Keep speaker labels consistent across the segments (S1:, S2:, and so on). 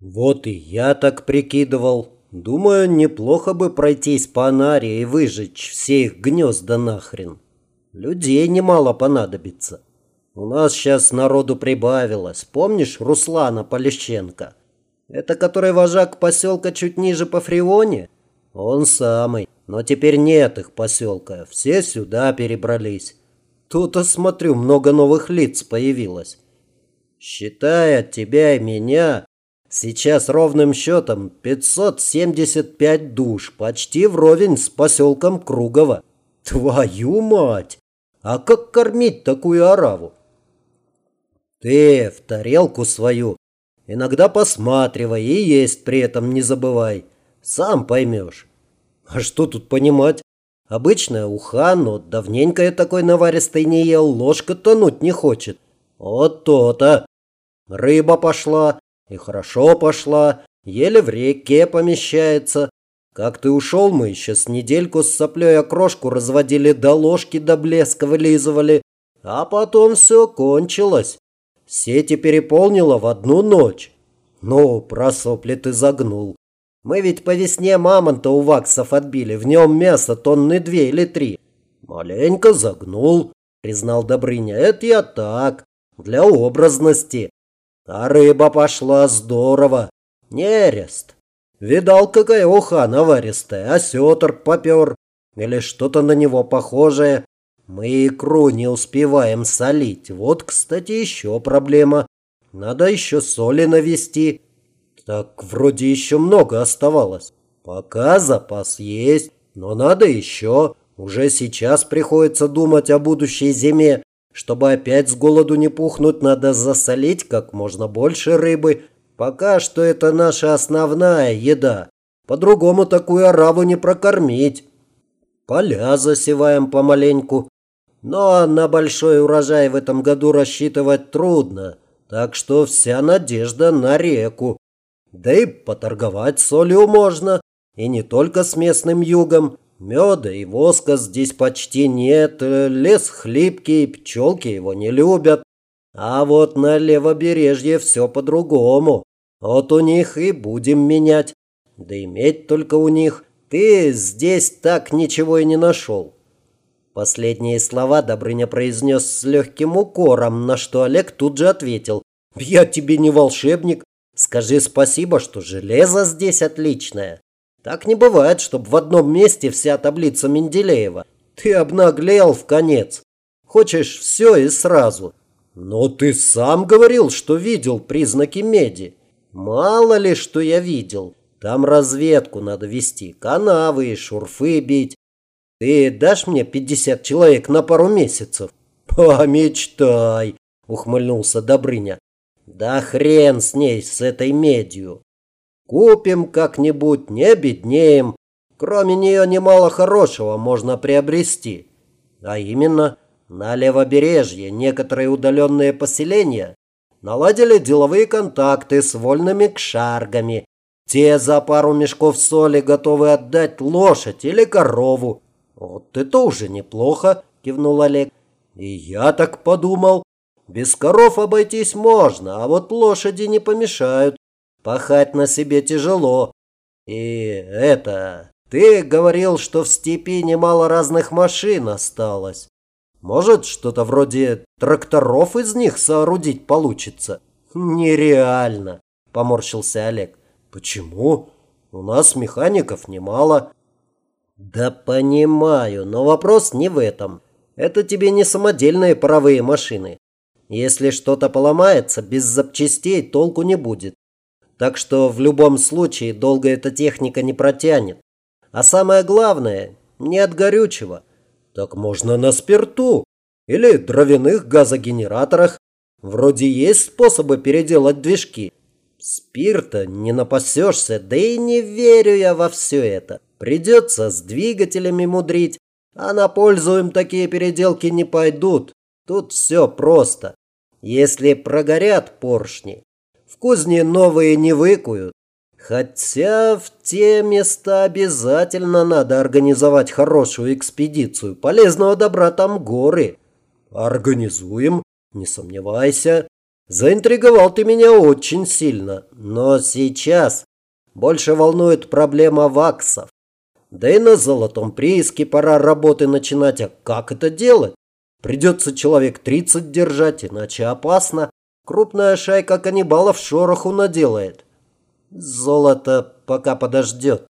S1: Вот и я так прикидывал. Думаю, неплохо бы пройтись по Анаре и выжечь все их гнезда нахрен. Людей немало понадобится. У нас сейчас народу прибавилось. Помнишь Руслана Полищенко? Это который вожак поселка чуть ниже по Фреоне? Он самый. Но теперь нет их поселка. Все сюда перебрались. Тут-то, смотрю, много новых лиц появилось. Считая тебя и меня, сейчас ровным счетом 575 душ, почти вровень с поселком Кругово. Твою мать! А как кормить такую ораву? Ты в тарелку свою иногда посматривай и есть при этом не забывай. Сам поймешь. А что тут понимать? Обычная уха, но давненько я такой наваристый не ел, ложка тонуть не хочет. Вот то-то. Рыба пошла, и хорошо пошла, еле в реке помещается. Как ты ушел, мы еще с недельку с соплей окрошку разводили до ложки до блеска вылизывали. А потом все кончилось. Сети переполнила в одну ночь. Ну, про сопли ты загнул. Мы ведь по весне мамонта у ваксов отбили. В нем мясо тонны две или три. Маленько загнул, признал Добрыня. Это я так, для образности. А рыба пошла здорово. Нерест. Видал, какая уха наваристая, осетр попер. Или что-то на него похожее. Мы икру не успеваем солить. Вот, кстати, еще проблема. Надо еще соли навести. Так вроде еще много оставалось. Пока запас есть, но надо еще. Уже сейчас приходится думать о будущей зиме. Чтобы опять с голоду не пухнуть, надо засолить как можно больше рыбы. Пока что это наша основная еда. По-другому такую ораву не прокормить. Поля засеваем помаленьку. Но на большой урожай в этом году рассчитывать трудно. Так что вся надежда на реку. Да и поторговать солью можно. И не только с местным югом. Меда и воска здесь почти нет, лес хлипкий, пчелки его не любят. А вот на левобережье все по-другому. Вот у них и будем менять. Да иметь только у них. Ты здесь так ничего и не нашел. Последние слова Добрыня произнес с легким укором, на что Олег тут же ответил. «Я тебе не волшебник. Скажи спасибо, что железо здесь отличное. Так не бывает, чтобы в одном месте вся таблица Менделеева. Ты обнаглел в конец. Хочешь все и сразу. Но ты сам говорил, что видел признаки меди. Мало ли, что я видел. Там разведку надо вести, канавы и шурфы бить. Ты дашь мне 50 человек на пару месяцев? Помечтай, ухмыльнулся Добрыня. Да хрен с ней, с этой медью. Купим как-нибудь, не беднеем. Кроме нее немало хорошего можно приобрести. А именно, на левобережье некоторые удаленные поселения наладили деловые контакты с вольными кшаргами. Те за пару мешков соли готовы отдать лошадь или корову. Вот это уже неплохо, кивнул Олег. И я так подумал. Без коров обойтись можно, а вот лошади не помешают. Пахать на себе тяжело. И это... Ты говорил, что в степи немало разных машин осталось. Может, что-то вроде тракторов из них соорудить получится? Нереально, поморщился Олег. Почему? У нас механиков немало. Да понимаю, но вопрос не в этом. Это тебе не самодельные паровые машины. Если что-то поломается, без запчастей толку не будет. Так что в любом случае долго эта техника не протянет. А самое главное, не от горючего. Так можно на спирту или дровяных газогенераторах. Вроде есть способы переделать движки. Спирта не напасешься, да и не верю я во все это. Придется с двигателями мудрить, а на пользу им такие переделки не пойдут. Тут все просто. Если прогорят поршни, в кузне новые не выкуют. Хотя в те места обязательно надо организовать хорошую экспедицию. Полезного добра там горы. Организуем, не сомневайся. Заинтриговал ты меня очень сильно. Но сейчас больше волнует проблема ваксов. Да и на золотом прииске пора работы начинать. А как это делать? Придется человек 30 держать, иначе опасно. Крупная шайка каннибалов шороху наделает. Золото пока подождет.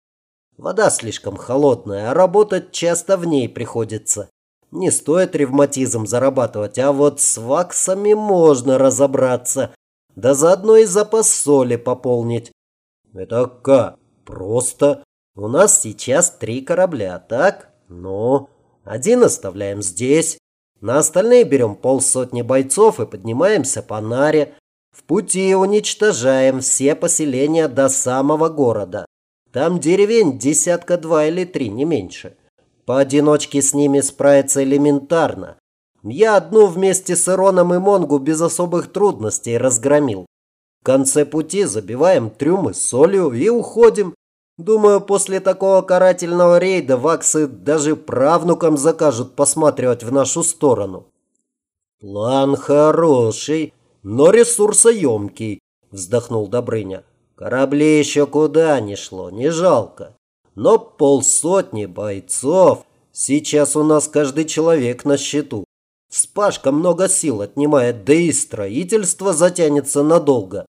S1: Вода слишком холодная, а работать часто в ней приходится. Не стоит ревматизм зарабатывать, а вот с ваксами можно разобраться. Да заодно и запас соли пополнить. Это как? Просто. У нас сейчас три корабля, так? Ну, один оставляем здесь. На остальные берем полсотни бойцов и поднимаемся по Наре. В пути уничтожаем все поселения до самого города. Там деревень десятка два или три, не меньше. Поодиночке с ними справиться элементарно. Я одну вместе с Ироном и Монгу без особых трудностей разгромил. В конце пути забиваем трюмы солью и уходим. Думаю, после такого карательного рейда ваксы даже правнукам закажут посматривать в нашу сторону. План хороший, но ресурсоемкий, вздохнул Добрыня. Корабли еще куда не шло, не жалко. Но полсотни бойцов, сейчас у нас каждый человек на счету. Вспашка много сил отнимает, да и строительство затянется надолго.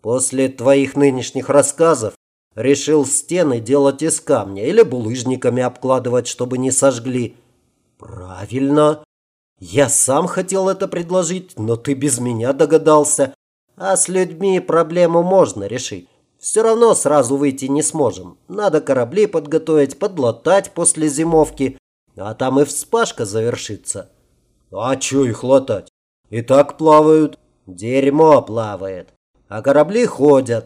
S1: После твоих нынешних рассказов Решил стены делать из камня или булыжниками обкладывать, чтобы не сожгли. Правильно. Я сам хотел это предложить, но ты без меня догадался. А с людьми проблему можно решить. Все равно сразу выйти не сможем. Надо корабли подготовить, подлатать после зимовки. А там и вспашка завершится. А че их латать? И так плавают. Дерьмо плавает. А корабли ходят.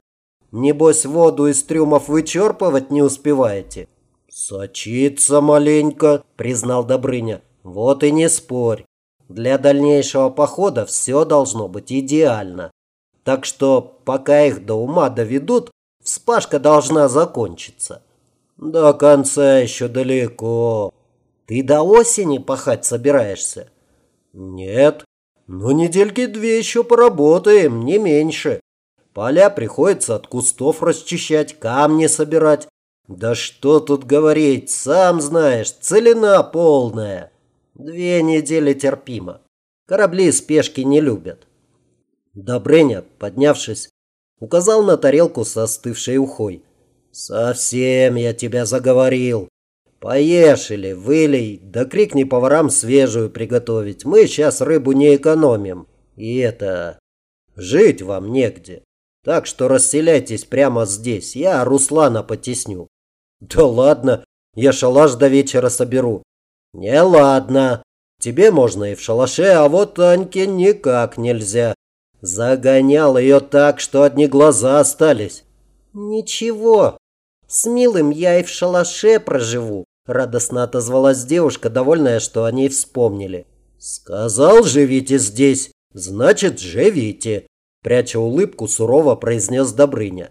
S1: Небось, воду из трюмов вычерпывать не успеваете?» «Сочится маленько», – признал Добрыня. «Вот и не спорь. Для дальнейшего похода все должно быть идеально. Так что, пока их до ума доведут, вспашка должна закончиться». «До конца еще далеко. Ты до осени пахать собираешься?» «Нет, но недельки две еще поработаем, не меньше». Поля приходится от кустов расчищать, камни собирать. Да что тут говорить, сам знаешь, целина полная. Две недели терпимо. Корабли спешки не любят. Добрыня, поднявшись, указал на тарелку со остывшей ухой. «Совсем я тебя заговорил. Поешь или вылей, да крикни поварам свежую приготовить. Мы сейчас рыбу не экономим. И это... Жить вам негде. Так что расселяйтесь прямо здесь, я Руслана потесню. Да ладно, я шалаш до вечера соберу. Не ладно, тебе можно и в шалаше, а вот Аньке никак нельзя. Загонял ее так, что одни глаза остались. Ничего, с милым я и в шалаше проживу. Радостно отозвалась девушка, довольная, что о ней вспомнили. «Сказал, живите здесь, значит, живите. Пряча улыбку, сурово произнес Добрыня.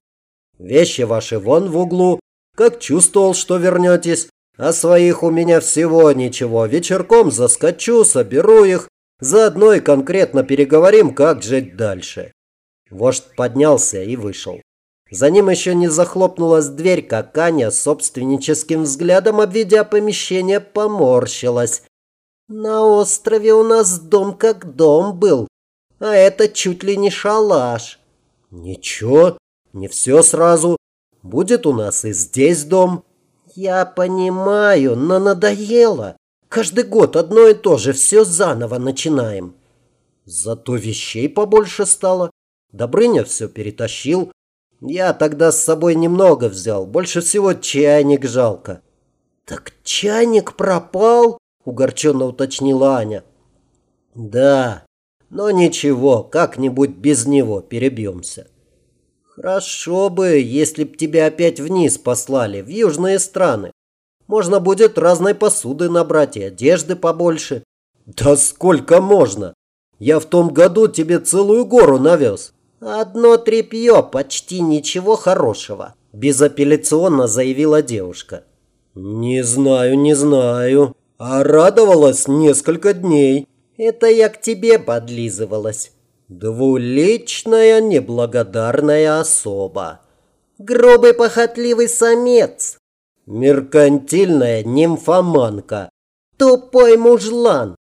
S1: «Вещи ваши вон в углу. Как чувствовал, что вернетесь. А своих у меня всего ничего. Вечерком заскочу, соберу их. Заодно и конкретно переговорим, как жить дальше». Вождь поднялся и вышел. За ним еще не захлопнулась дверь, как Аня собственническим взглядом, обведя помещение, поморщилась. «На острове у нас дом как дом был а это чуть ли не шалаш. Ничего, не все сразу. Будет у нас и здесь дом. Я понимаю, но надоело. Каждый год одно и то же, все заново начинаем. Зато вещей побольше стало. Добрыня все перетащил. Я тогда с собой немного взял, больше всего чайник жалко. Так чайник пропал? Угорченно уточнила Аня. Да, но ничего, как-нибудь без него перебьемся. Хорошо бы, если б тебя опять вниз послали, в южные страны. Можно будет разной посуды набрать и одежды побольше. Да сколько можно? Я в том году тебе целую гору навез. Одно тряпье, почти ничего хорошего, безапелляционно заявила девушка. Не знаю, не знаю. А радовалась несколько дней. Это я к тебе подлизывалась. Двуличная неблагодарная особа. Грубый похотливый самец. Меркантильная нимфоманка. Тупой мужлан.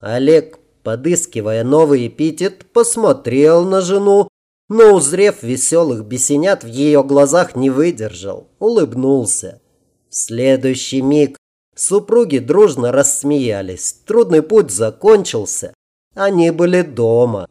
S1: Олег, подыскивая новый эпитет, посмотрел на жену, но, узрев веселых бесенят, в ее глазах не выдержал, улыбнулся. В следующий миг супруги дружно рассмеялись. Трудный путь закончился. Они были дома.